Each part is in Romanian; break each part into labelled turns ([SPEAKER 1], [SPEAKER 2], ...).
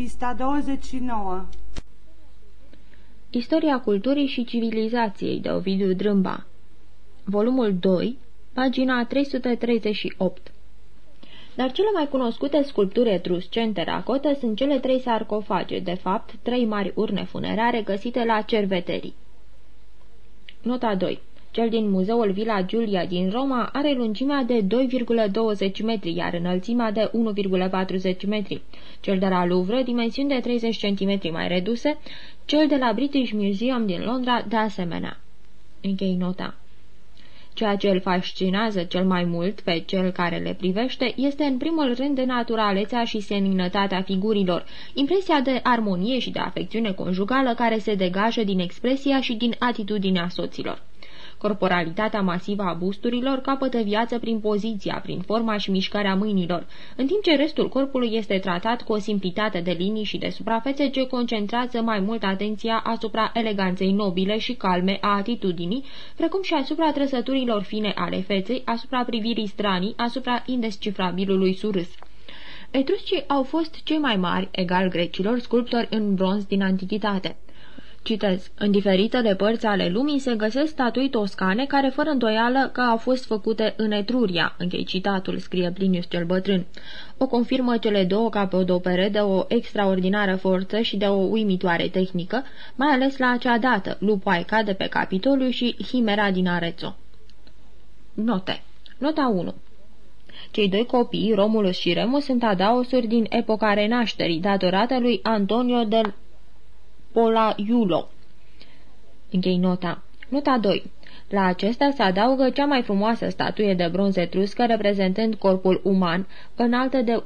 [SPEAKER 1] Pista 29
[SPEAKER 2] Istoria culturii și civilizației de Ovidiu Drâmba. Volumul 2, pagina 338 Dar cele mai cunoscute sculpturi etrusce în teracotă sunt cele trei sarcofage, de fapt, trei mari urne funerare găsite la Cerveterii. Nota 2 cel din muzeul Villa Giulia din Roma are lungimea de 2,20 metri, iar înălțimea de 1,40 metri. Cel de la Louvre, dimensiuni de 30 cm mai reduse, cel de la British Museum din Londra, de asemenea. Închei nota. Ceea ce îl fascinează cel mai mult pe cel care le privește este în primul rând de naturalețea și seninătatea figurilor, impresia de armonie și de afecțiune conjugală care se degajă din expresia și din atitudinea soților. Corporalitatea masivă a busturilor capătă viață prin poziția, prin forma și mișcarea mâinilor, în timp ce restul corpului este tratat cu o simplitate de linii și de suprafețe ce concentrează mai mult atenția asupra eleganței nobile și calme a atitudinii, precum și asupra trăsăturilor fine ale feței, asupra privirii stranii, asupra indescifrabilului surâs. Etruscii au fost cei mai mari, egal grecilor, sculptori în bronz din antichitate. Citez. În diferitele părți ale lumii se găsesc statui toscane care fără îndoială că au fost făcute în Etruria. Închei citatul, scrie Plinius cel bătrân. O confirmă cele două capodopere de o extraordinară forță și de o uimitoare tehnică, mai ales la acea dată, Lupoaica de pe Capitoliu și Himera din Arezzo. Note. Nota 1 cei doi copii, Romulus și Remus, sunt adaosuri din epoca renașterii, datorată lui Antonio del Polaiulo. Închei nota. Nota 2. La acesta se adaugă cea mai frumoasă statuie de bronz etruscă reprezentând corpul uman, înaltă de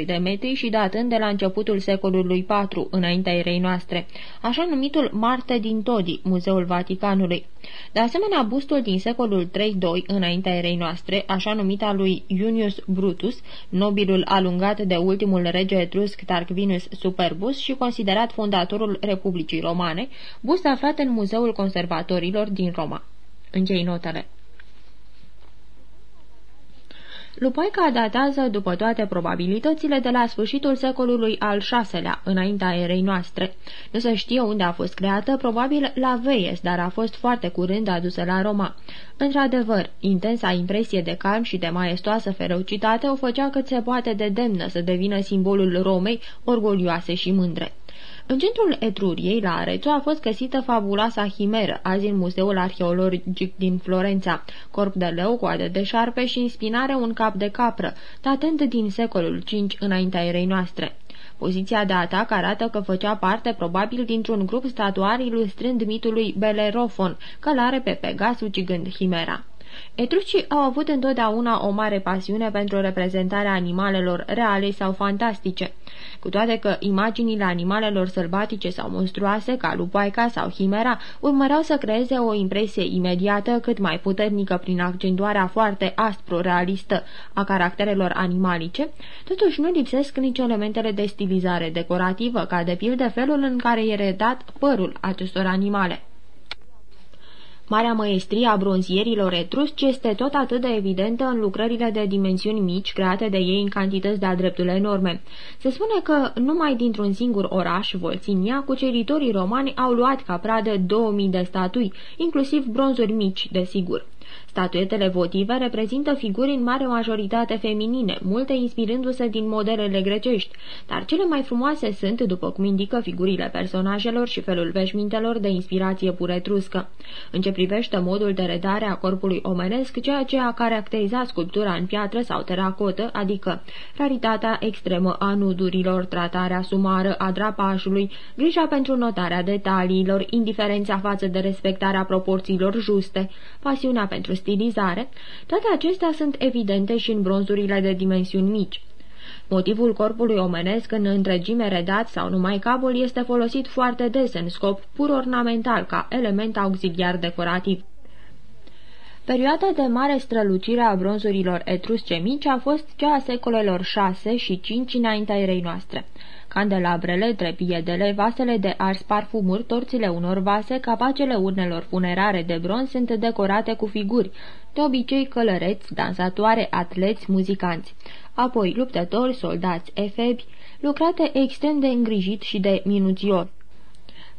[SPEAKER 2] 1,42 de metri și datând de la începutul secolului IV, înaintea erei noastre, așa numitul Marte din Todi, Muzeul Vaticanului. De asemenea, bustul din secolul III-II, înaintea erei noastre, așa numita lui Junius Brutus, nobilul alungat de ultimul rege etrusc Tarquinius Superbus și considerat fondatorul Republicii Romane, bust aflat în Muzeul Conservatorilor din Roma. Închei notele. Lupaica datează, după toate probabilitățile, de la sfârșitul secolului al VI-lea, înaintea erei noastre. Nu se știe unde a fost creată, probabil la Veies, dar a fost foarte curând adusă la Roma. Într-adevăr, intensa impresie de calm și de maestoasă ferocitate o făcea cât se poate de demnă să devină simbolul Romei, orgolioase și mândre. În centrul Etruriei, la Arezzo, a fost găsită fabuloasa himeră, azi în Muzeul Arheologic din Florența, corp de leu, coadă de șarpe și în spinare un cap de capră, datând din secolul V înaintea erei noastre. Poziția de atac arată că făcea parte probabil dintr-un grup statuar ilustrând mitului Belerofon, călare pe Pegas ucigând Himera. Etrucii au avut întotdeauna o mare pasiune pentru reprezentarea animalelor reale sau fantastice. Cu toate că imaginile animalelor sălbatice sau monstruoase, ca lupoaica sau himera, urmăreau să creeze o impresie imediată cât mai puternică prin accentuarea foarte aspru-realistă a caracterelor animalice, totuși nu lipsesc nici elementele de stilizare decorativă, ca de pildă felul în care e redat părul acestor animale. Marea măestrie a bronzierilor etrusci este tot atât de evidentă în lucrările de dimensiuni mici create de ei în cantități de-a dreptul enorme. Se spune că numai dintr-un singur oraș, Volținia, cuceritorii romani au luat ca pradă 2000 de statui, inclusiv bronzuri mici, desigur. Statuetele votive reprezintă figuri în mare majoritate feminine, multe inspirându-se din modelele grecești, dar cele mai frumoase sunt, după cum indică figurile personajelor și felul veșmintelor de inspirație puretruscă. În ce privește modul de redare a corpului omenesc, ceea ce a caracterizat sculptura în piatră sau teracotă, adică raritatea extremă a nudurilor, tratarea sumară a drapașului, grija pentru notarea detaliilor, indiferența față de respectarea proporțiilor juste, pasiunea pentru stilizare, toate acestea sunt evidente și în bronzurile de dimensiuni mici. Motivul corpului omenesc în întregime redat sau numai capul este folosit foarte des în scop pur ornamental ca element auxiliar decorativ. Perioada de mare strălucire a bronzurilor etrusce mici a fost cea a secolelor 6 și 5 înaintea erei noastre. Candelabrele, trepiedele, vasele de ars parfumuri, torțile unor vase, capacele urnelor funerare de bronz sunt decorate cu figuri, de obicei călăreți, dansatoare, atleți, muzicanți. Apoi luptători, soldați, efebi, lucrate extrem de îngrijit și de minuțios.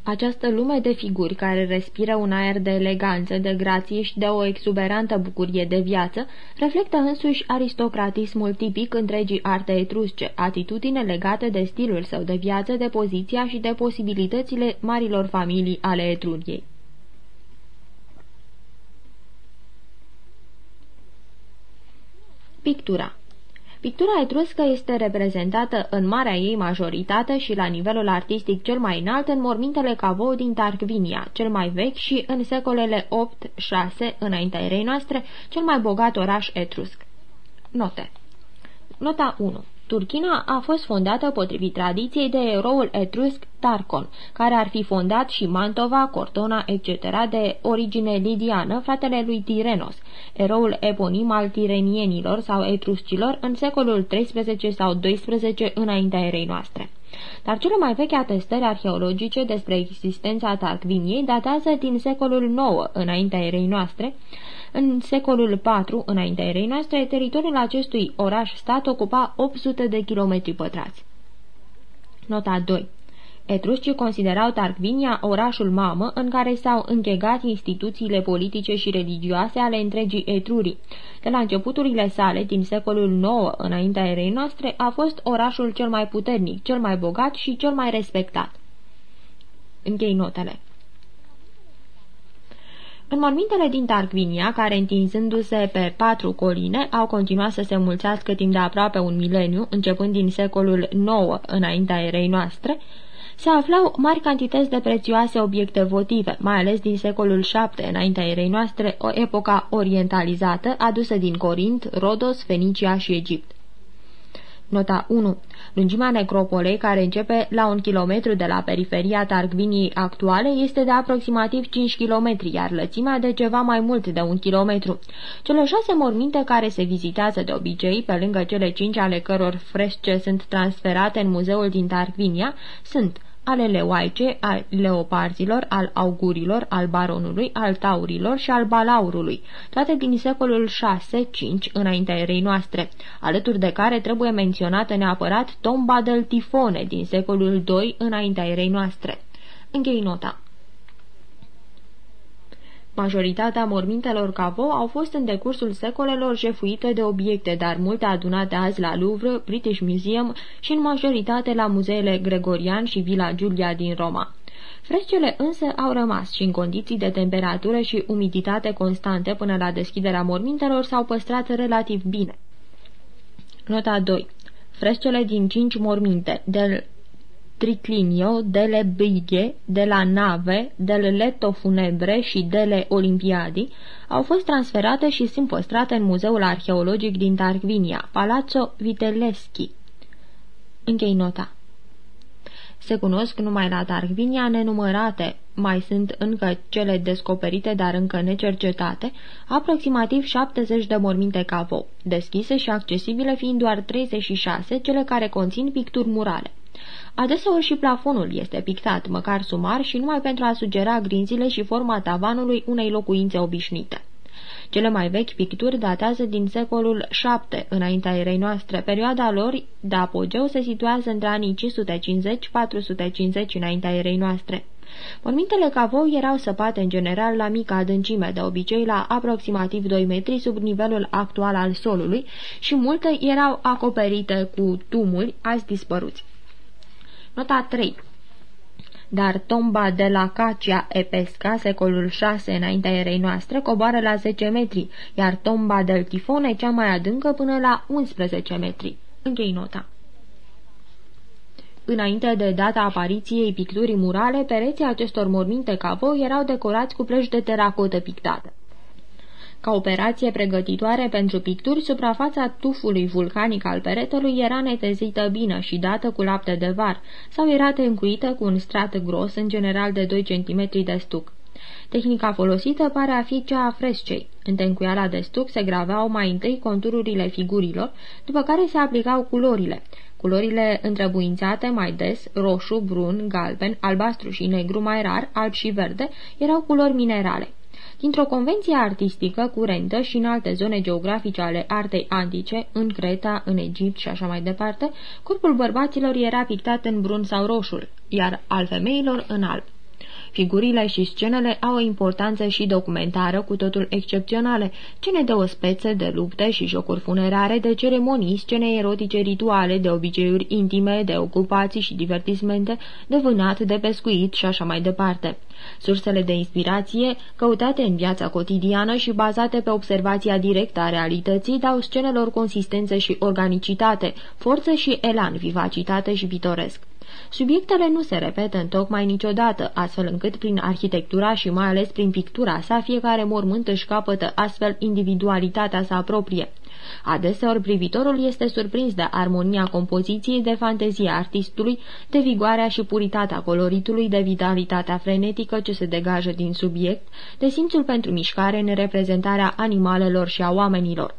[SPEAKER 2] Această lume de figuri care respiră un aer de eleganță, de grație și de o exuberantă bucurie de viață, reflectă însuși aristocratismul tipic întregii arte etrusce, atitudine legată de stilul său de viață, de poziția și de posibilitățile marilor familii ale Etruriei. Pictura Pictura etruscă este reprezentată în marea ei majoritate și la nivelul artistic cel mai înalt în mormintele Cavou din Tarquinia, cel mai vechi și în secolele 8-6 înaintea erei noastre, cel mai bogat oraș etrusc. Note Nota 1 Turchina a fost fondată potrivit tradiției de eroul etrusc Tarcon, care ar fi fondat și Mantova, Cortona, etc. de origine lidiană, fratele lui Tirenos, eroul eponim al tirenienilor sau etruscilor în secolul XIII sau XII înaintea erei noastre. Dar cele mai vechi atestări arheologice despre existența Tarquiniei datează din secolul IX înaintea erei noastre, în secolul IV, înaintea erei noastre, teritoriul acestui oraș-stat ocupa 800 de kilometri pătrați. Nota 2 Etruscii considerau Tarquinia orașul mamă în care s-au închegat instituțiile politice și religioase ale întregii Etrurii. De la începuturile sale, din secolul IX înaintea erei noastre, a fost orașul cel mai puternic, cel mai bogat și cel mai respectat. Închei notele. În mormintele din Tarquinia, care întinzându-se pe patru coline, au continuat să se mulțească timp de aproape un mileniu, începând din secolul IX înaintea erei noastre, se aflau mari cantități de prețioase obiecte votive, mai ales din secolul VII înaintea erei noastre, o epoca orientalizată adusă din Corint, Rodos, Fenicia și Egipt. Nota 1. Lungimea necropolei, care începe la un kilometru de la periferia Targviniei actuale, este de aproximativ 5 km, iar lățimea de ceva mai mult de un kilometru. Cele șase morminte care se vizitează de obicei, pe lângă cele cinci ale căror fresce sunt transferate în muzeul din Targvinia, sunt ale leoaice, al leoparzilor, al augurilor, al baronului, al taurilor și al balaurului, toate din secolul 6-5 înaintea erei noastre, alături de care trebuie menționată neapărat tomba del Tifone din secolul 2 înaintea erei noastre. Închei nota. Majoritatea mormintelor Cavo au fost în decursul secolelor jefuite de obiecte, dar multe adunate azi la Louvre, British Museum și în majoritate la muzeele Gregorian și Villa Giulia din Roma. Frescele însă au rămas și în condiții de temperatură și umiditate constante până la deschiderea mormintelor s-au păstrat relativ bine. Nota 2 Frescele din cinci morminte, del Triclinio, delle Brighe, de la Nave, delle Letto Funebre și dele Olimpiadi au fost transferate și sunt păstrate în Muzeul Arheologic din Tarquinia, Palazzo Vitelleschi. Închei nota. Se cunosc numai la Tarquinia nenumărate, mai sunt încă cele descoperite, dar încă necercetate, aproximativ 70 de morminte cavo, deschise și accesibile fiind doar 36 cele care conțin picturi murale. Adeseori și plafonul este pictat, măcar sumar, și numai pentru a sugera grinzile și forma tavanului unei locuințe obișnuite. Cele mai vechi picturi datează din secolul VII, înaintea erei noastre. Perioada lor de apogeu se situează între anii 550-450 înaintea erei noastre. Mormintele cavou erau săpate în general la mică adâncime, de obicei la aproximativ 2 metri sub nivelul actual al solului și multe erau acoperite cu tumuli azi dispăruți. Nota 3 dar tomba de la Cacia Epesca, secolul 6 înaintea erei noastre, coboară la 10 metri, iar tomba del Tifone cea mai adâncă până la 11 metri. Închei nota. Înainte de data apariției picturii murale, pereții acestor morminte cavo erau decorați cu plăci de teracotă pictată. Ca operație pregătitoare pentru picturi, suprafața tufului vulcanic al peretelui era netezită bine și dată cu lapte de var, sau era tencuită cu un strat gros, în general de 2 cm de stuc. Tehnica folosită pare a fi cea a frescei. În tencuiala de stuc se graveau mai întâi contururile figurilor, după care se aplicau culorile. Culorile întrebuințate mai des, roșu, brun, galben, albastru și negru mai rar, alb și verde, erau culori minerale. Dintr-o convenție artistică curentă și în alte zone geografice ale artei antice, în Creta, în Egipt și așa mai departe, corpul bărbaților era pictat în brun sau roșu, iar al femeilor în alb. Figurile și scenele au o importanță și documentară cu totul excepționale, cine de ospețe, de lupte și jocuri funerare, de ceremonii, scene erotice rituale, de obiceiuri intime, de ocupații și divertismente, de vânat, de pescuit și așa mai departe. Sursele de inspirație, căutate în viața cotidiană și bazate pe observația directă a realității, dau scenelor consistență și organicitate, forță și elan, vivacitate și pitoresc. Subiectele nu se repetă în tocmai niciodată, astfel încât prin arhitectura și mai ales prin pictura sa, fiecare mormânt își capătă astfel individualitatea sa proprie. Adeseori privitorul este surprins de armonia compoziției, de fantezia artistului, de vigoarea și puritatea coloritului, de vitalitatea frenetică ce se degajă din subiect, de simțul pentru mișcare în reprezentarea animalelor și a oamenilor.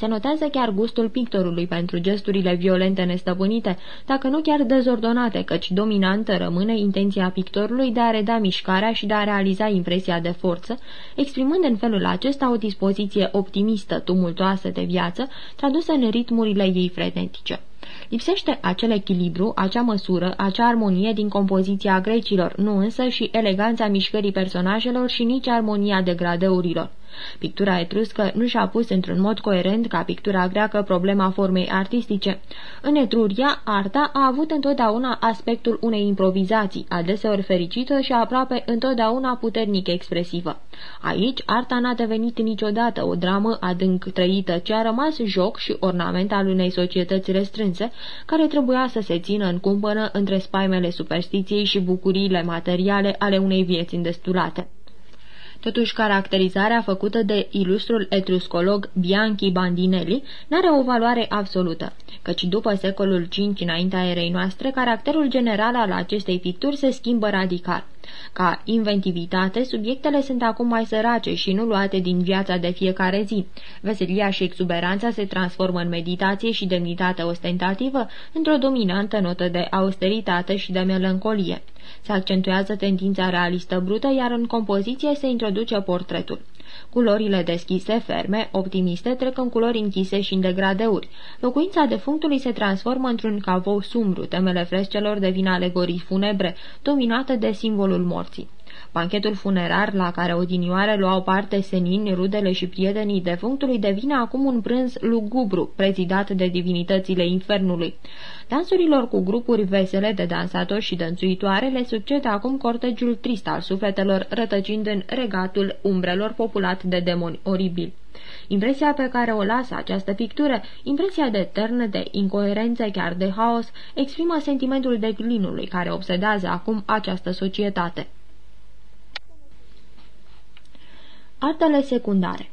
[SPEAKER 2] Se notează chiar gustul pictorului pentru gesturile violente nestăpânite, dacă nu chiar dezordonate, căci dominantă rămâne intenția pictorului de a reda mișcarea și de a realiza impresia de forță, exprimând în felul acesta o dispoziție optimistă, tumultoasă de viață, tradusă în ritmurile ei frenetice. Lipsește acel echilibru, acea măsură, acea armonie din compoziția grecilor, nu însă și eleganța mișcării personajelor și nici armonia degradeurilor. Pictura etruscă nu și-a pus într-un mod coerent ca pictura greacă problema formei artistice. În Etruria, arta a avut întotdeauna aspectul unei improvizații, adeseori fericită și aproape întotdeauna puternic expresivă. Aici, arta n-a devenit niciodată o dramă adânc trăită, ci a rămas joc și ornament al unei societăți restrânse, care trebuia să se țină în cumpănă între spaimele superstiției și bucuriile materiale ale unei vieți îndestulate. Totuși, caracterizarea făcută de ilustrul etruscolog Bianchi Bandinelli n-are o valoare absolută, căci după secolul V înaintea erei noastre, caracterul general al acestei picturi se schimbă radical. Ca inventivitate, subiectele sunt acum mai sărace și nu luate din viața de fiecare zi. Veselia și exuberanța se transformă în meditație și demnitate ostentativă într-o dominantă notă de austeritate și de melancolie. Se accentuează tendința realistă brută, iar în compoziție se introduce portretul. Culorile deschise, ferme, optimiste, trec în culori închise și în degradeuri. Locuința defunctului se transformă într-un cavou sumbru, temele frescelor devin alegorii funebre, dominate de simbolul morții. Banchetul funerar, la care odinioare luau parte senini, rudele și prietenii defunctului, devine acum un prânz lugubru, prezidat de divinitățile infernului. Dansurilor cu grupuri vesele de dansatori și dănțuitoare le succede acum cortegiul trist al sufletelor, rătăcind în regatul umbrelor populat de demoni oribili. Impresia pe care o lasă această pictură, impresia de eternă, de incoerență, chiar de haos, exprimă sentimentul declinului care obsedează acum această societate. Artele secundare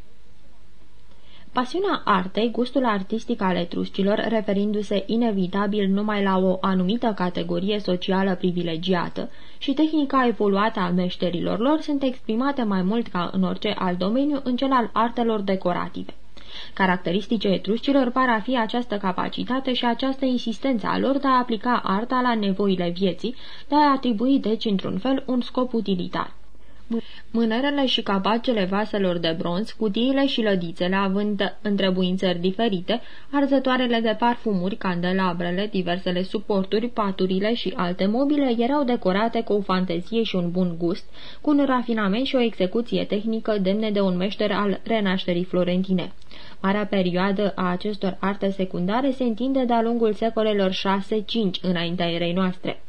[SPEAKER 2] Pasiunea artei, gustul artistic al etruscilor, referindu-se inevitabil numai la o anumită categorie socială privilegiată, și tehnica evoluată a meșterilor lor sunt exprimate mai mult ca în orice alt domeniu în cel al artelor decorative. Caracteristice etruscilor par a fi această capacitate și această insistență a lor de a aplica arta la nevoile vieții, de a atribui deci într-un fel un scop utilitar. Mânerele și capacele vaselor de bronz, cutiile și lădițele având întrebuințări diferite, arzătoarele de parfumuri, candelabrele, diversele suporturi, paturile și alte mobile erau decorate cu o fantezie și un bun gust, cu un rafinament și o execuție tehnică demne de un meșter al renașterii florentine. Marea perioadă a acestor arte secundare se întinde de-a lungul secolelor 6-5 înaintea erei noastre.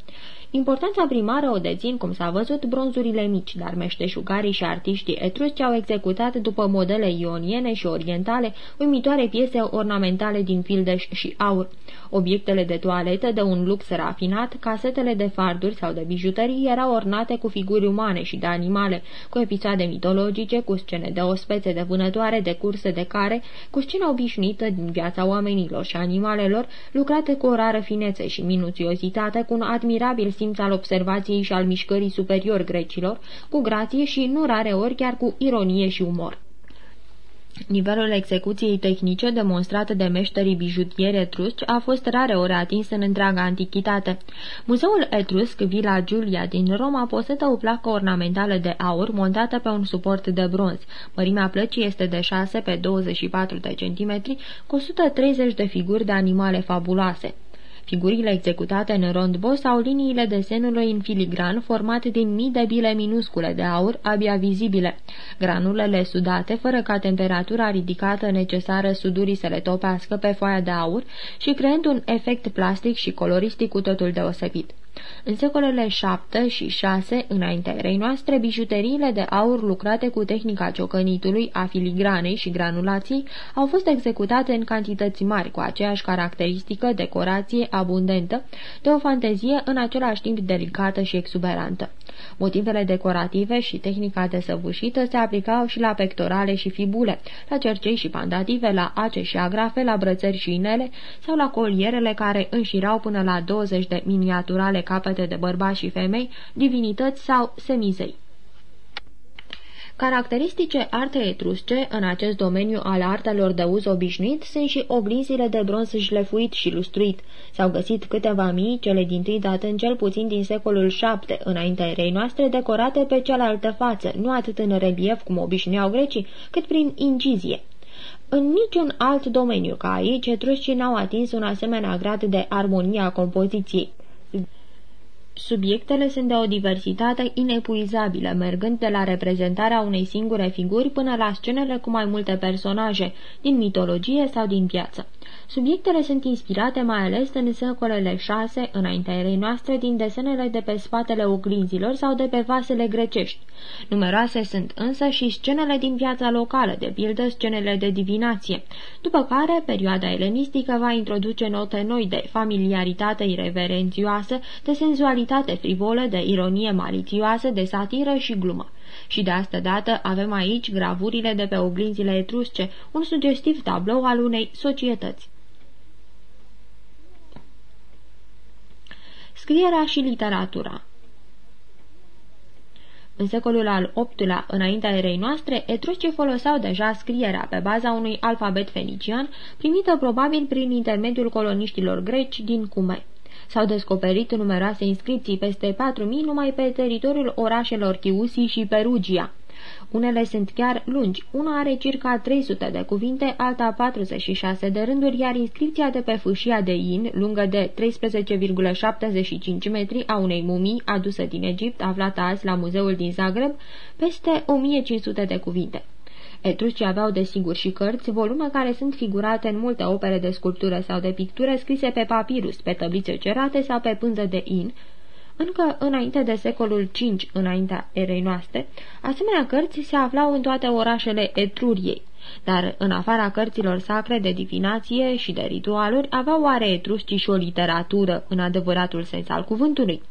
[SPEAKER 2] Importanța primară o dețin, cum s-a văzut, bronzurile mici, dar meșteșugarii și artiștii etrusci au executat după modele ioniene și orientale uimitoare piese ornamentale din fildeș și aur. Obiectele de toaletă de un lux rafinat, casetele de farduri sau de bijuterii erau ornate cu figuri umane și de animale, cu episoade mitologice, cu scene de ospețe de vânătoare, de curse de care, cu scene obișnuită din viața oamenilor și animalelor, lucrate cu o rară finețe și minuțiozitate, cu un admirabil simț al observației și al mișcării superior grecilor, cu grație și, nu rare ori, chiar cu ironie și umor. Nivelul execuției tehnice demonstrat de meșterii bijutieri etrusci a fost rare ori atins în întreaga antichitate. Muzeul etrusc Villa Giulia din Roma posedă o placă ornamentală de aur montată pe un suport de bronz. Mărimea plăcii este de 6 pe 24 de centimetri, cu 130 de figuri de animale fabuloase. Figurile executate în rondbo sau liniile desenului în filigran format din mii de bile minuscule de aur, abia vizibile. Granulele sudate, fără ca temperatura ridicată necesară sudurii să le topească pe foaia de aur și creând un efect plastic și coloristic cu totul deosebit. În secolele 7 și 6, înaintea erei noastre, bijuteriile de aur lucrate cu tehnica ciocănitului, a filigranei și granulației au fost executate în cantități mari, cu aceeași caracteristică, decorație abundentă, de o fantezie în același timp delicată și exuberantă. Motivele decorative și tehnica desăvârșită se aplicau și la pectorale și fibule, la cercei și pandative, la ace și agrafe, la brățări și inele sau la colierele care înșirau până la 20 de miniaturale capete de bărbați și femei, divinități sau semizei. Caracteristice arte etrusce în acest domeniu al artelor de uz obișnuit sunt și oglinzile de bronz șlefuit și lustruit. S-au găsit câteva mii, cele din tâi datând cel puțin din secolul VII, înaintea erei noastre, decorate pe cealaltă față, nu atât în relief cum obișnuiau grecii, cât prin incizie. În niciun alt domeniu ca aici, etruscii n-au atins un asemenea grad de armonie a compoziției. Subiectele sunt de o diversitate inepuizabilă, mergând de la reprezentarea unei singure figuri până la scenele cu mai multe personaje, din mitologie sau din piață. Subiectele sunt inspirate mai ales în secolele șase, înaintea erei noastre, din desenele de pe spatele oglinzilor sau de pe vasele grecești. Numeroase sunt însă și scenele din viața locală, de pildă scenele de divinație, după care perioada elenistică va introduce note noi de familiaritate irreverențioasă, de senzualitate frivolă, de ironie malițioasă, de satiră și glumă. Și de asta dată avem aici gravurile de pe oglinzile etrusce, un sugestiv tablou al unei societăți. Scrierea și literatura în secolul al VIII-lea, înaintea erei noastre, etruscii foloseau deja scrierea pe baza unui alfabet fenician, primită probabil prin intermediul coloniștilor greci din Cume. S-au descoperit numeroase inscripții peste 4.000 numai pe teritoriul orașelor Chiusi și Perugia. Unele sunt chiar lungi, una are circa 300 de cuvinte, alta 46 de rânduri, iar inscripția de pe fâșia de in, lungă de 13,75 metri a unei mumii adusă din Egipt, aflată azi la muzeul din Zagreb, peste 1500 de cuvinte. Etruscii aveau desigur și cărți, volume care sunt figurate în multe opere de sculptură sau de pictură scrise pe papirus, pe tăblițe cerate sau pe pânză de in, încă înainte de secolul V, înaintea erei noastre, asemenea cărți se aflau în toate orașele Etruriei, dar în afara cărților sacre de divinație și de ritualuri, aveau oare etruscii și o literatură în adevăratul sens al cuvântului.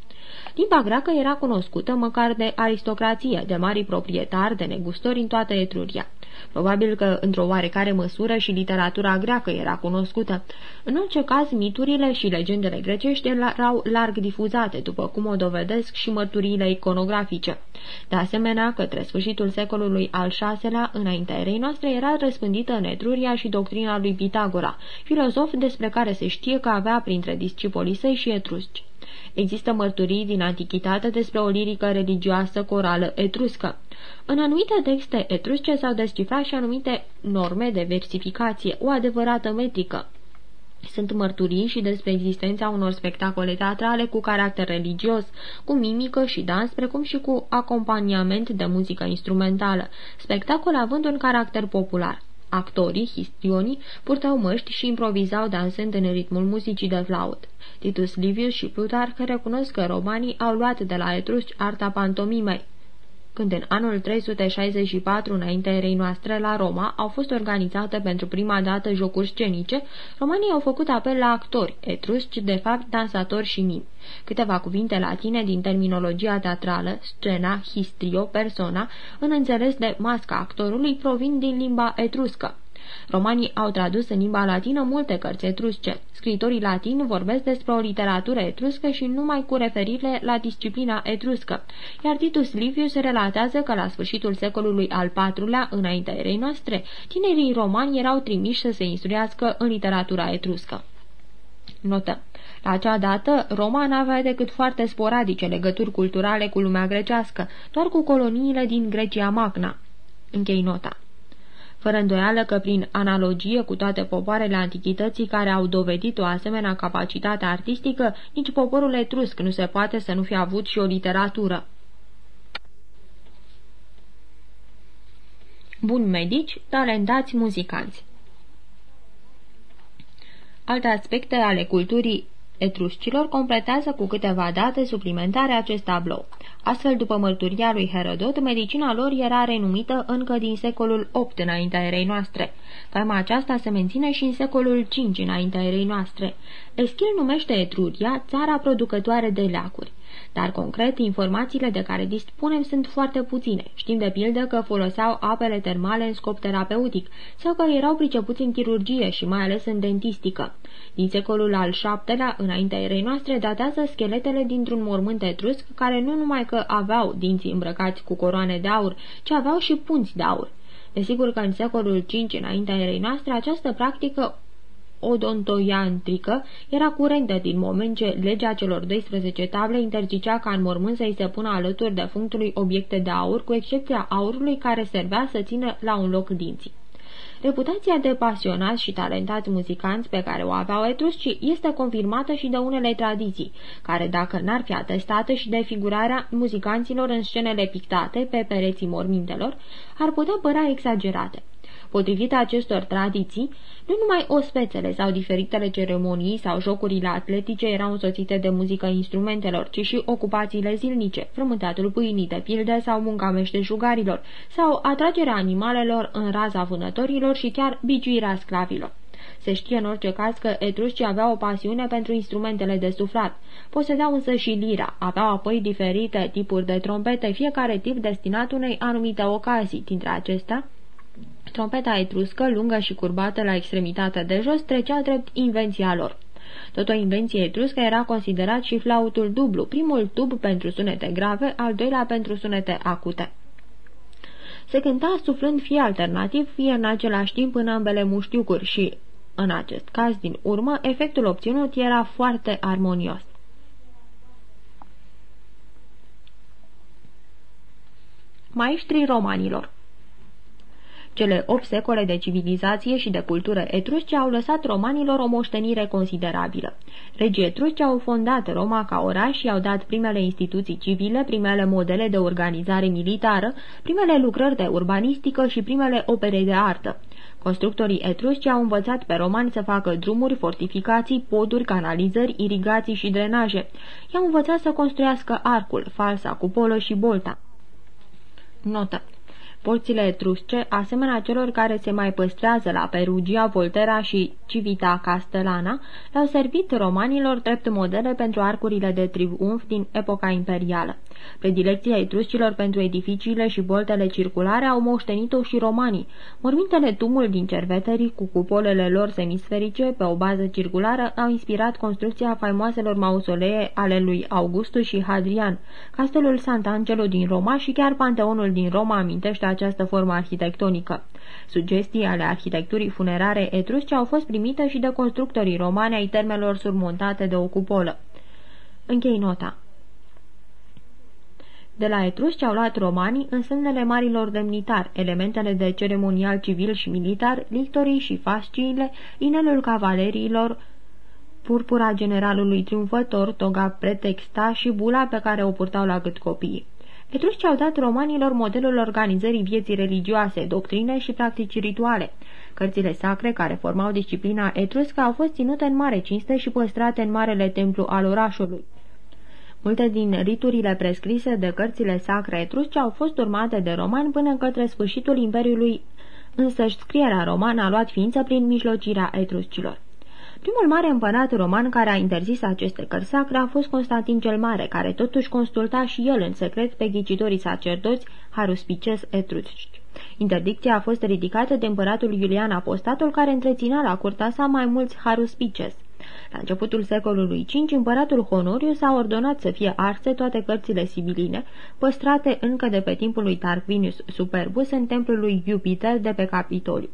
[SPEAKER 2] Limba greacă era cunoscută măcar de aristocrație, de mari proprietari, de negustori în toată Etruria. Probabil că, într-o oarecare măsură, și literatura greacă era cunoscută. În orice caz, miturile și legendele grecești erau larg difuzate, după cum o dovedesc și mărturiile iconografice. De asemenea, către sfârșitul secolului al VI-lea, înaintea erei noastre, era răspândită în Etruria și doctrina lui Pitagora, filozof despre care se știe că avea printre discipolii săi și etrusci. Există mărturii din antichitate despre o lirică religioasă corală etruscă. În anumite texte etrusce s-au descifrat și anumite norme de versificație, o adevărată metrică. Sunt mărturii și despre existența unor spectacole teatrale cu caracter religios, cu mimică și dans, precum și cu acompaniament de muzică instrumentală, spectacol având un caracter popular. Actorii, histrionii, purtau măști și improvizau dansând în ritmul muzicii de flaut. Titus Livius și Plutarh recunosc că romanii au luat de la etrusci arta pantomimei când în anul 364 înaintea erei noastre la Roma au fost organizate pentru prima dată jocuri scenice, romanii au făcut apel la actori, etrusci, de fapt dansatori și mimi. Câteva cuvinte latine din terminologia teatrală, scena, histrio, persona, în înțeles de masca actorului, provin din limba etruscă. Romanii au tradus în limba latină multe cărți etrusce. Scritorii latini vorbesc despre o literatură etruscă și numai cu referire la disciplina etruscă, iar Titus Livius relatează că la sfârșitul secolului al IV-lea, înaintea erei noastre, tinerii romani erau trimiși să se instruiască în literatura etruscă. Notă. La acea dată, Roma n-avea decât foarte sporadice legături culturale cu lumea grecească, doar cu coloniile din Grecia Magna. Închei nota. Fără îndoială că prin analogie cu toate popoarele antichității care au dovedit o asemenea capacitate artistică, nici poporul etrusc nu se poate să nu fie avut și o literatură. Buni medici, talentați muzicanți Alte aspecte ale culturii etruscilor completează cu câteva date suplimentare acest tablou. Astfel, după mărturia lui Herodot, medicina lor era renumită încă din secolul VIII înaintea erei noastre. Faima aceasta se menține și în secolul V înaintea erei noastre. Eschil numește Etruria țara producătoare de leacuri. Dar, concret, informațiile de care dispunem sunt foarte puține. Știm de pildă că foloseau apele termale în scop terapeutic sau că erau pricepuți în chirurgie și mai ales în dentistică. Din secolul al VII-lea, înaintea erei noastre, datează scheletele dintr-un mormânt etrusc care nu numai că aveau dinții îmbrăcați cu coroane de aur, ci aveau și punți de aur. Desigur că în secolul V înaintea erei noastre această practică odontoiantrică era curentă din moment ce legea celor 12 table interzicea ca în mormânt să-i se pună alături de functului obiecte de aur, cu excepția aurului care servea să țină la un loc dinții. Reputația de pasionați și talentați muzicanți pe care o aveau etruscii este confirmată și de unele tradiții, care, dacă n-ar fi atestate și de figurarea muzicanților în scenele pictate pe pereții mormintelor, ar putea părea exagerate. Potrivit acestor tradiții, nu numai ospețele sau diferitele ceremonii sau jocurile atletice erau însoțite de muzică instrumentelor, ci și ocupațiile zilnice, frământatul pâinii de pildă sau munca meșteșugarilor, sau atragerea animalelor în raza vânătorilor și chiar biciuirea sclavilor. Se știe în orice caz că etruscii aveau o pasiune pentru instrumentele de suflat. Posedeau însă și lira, aveau apoi diferite tipuri de trompete, fiecare tip destinat unei anumite ocazii. Dintre acestea, Trompeta etruscă, lungă și curbată la extremitatea de jos, trecea drept invenția lor. Tot o invenție etruscă era considerat și flautul dublu, primul tub pentru sunete grave, al doilea pentru sunete acute. Se cânta suflând fie alternativ, fie în același timp în ambele muștiucuri și, în acest caz din urmă, efectul obținut era foarte armonios. Maestrii romanilor cele opt secole de civilizație și de cultură etrusce au lăsat romanilor o moștenire considerabilă. Regii etrusci au fondat Roma ca oraș și au dat primele instituții civile, primele modele de organizare militară, primele lucrări de urbanistică și primele opere de artă. Constructorii etrusci au învățat pe romani să facă drumuri, fortificații, poduri, canalizări, irigații și drenaje. I-au învățat să construiască arcul, falsa, cupolă și bolta. Notă Porțile etrusce, asemenea celor care se mai păstrează la Perugia, Volterra și Civita Castellana, le-au servit romanilor drept modele pentru arcurile de triumf din epoca imperială. Predilecția etruscilor pentru edificiile și boltele circulare au moștenit-o și romanii. Mormintele tumul din cerveterii, cu cupolele lor semisferice, pe o bază circulară, au inspirat construcția faimoaselor mausolee ale lui Augustus și Hadrian. Castelul Sant'Angelo din Roma și chiar Panteonul din Roma amintește această formă arhitectonică. Sugestii ale arhitecturii funerare etrusce au fost primite și de constructorii romani ai termelor surmontate de o cupolă. Închei nota. De la etrusci au luat romanii însemnele marilor demnitari, elementele de ceremonial civil și militar, lictorii și fasciile, inelul cavaleriilor, purpura generalului triumfător, toga pretexta și bula pe care o purtau la gât copiii. Etrusci au dat romanilor modelul organizării vieții religioase, doctrine și practici rituale. Cărțile sacre care formau disciplina etruscă au fost ținute în mare cinste și păstrate în marele templu al orașului. Multe din riturile prescrise de cărțile sacre etrusce au fost urmate de romani până către sfârșitul Imperiului, însă scrierea romană a luat ființă prin mijlocirea etruscilor. Primul mare împărat roman care a interzis aceste cărți sacre a fost Constantin cel Mare, care totuși consulta și el în secret pe ghicitorii sacerdoți haruspices etrusci. Interdicția a fost ridicată de împăratul Iulian Apostatul, care întreținea la curtea sa mai mulți haruspices. La începutul secolului V, împăratul Honorius a ordonat să fie arse toate cărțile sibiline, păstrate încă de pe timpul lui Tarquinius Superbus în templul lui Jupiter de pe Capitoliu.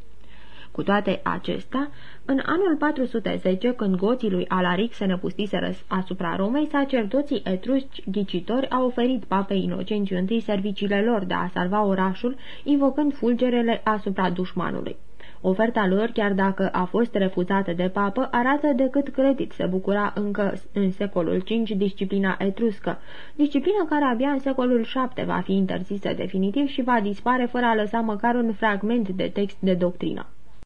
[SPEAKER 2] Cu toate acestea, în anul 410, când goții lui Alaric se năpustiseră asupra Romei, sacerdoții etrusci ghicitori au oferit papei inocenți întâi serviciile lor de a salva orașul, invocând fulgerele asupra dușmanului. Oferta lor, chiar dacă a fost refuzată de papă, arată de cât credit se bucura încă în secolul V disciplina etruscă, disciplina care abia în secolul VII va fi interzisă definitiv și va dispare fără a lăsa măcar un fragment de text de doctrină.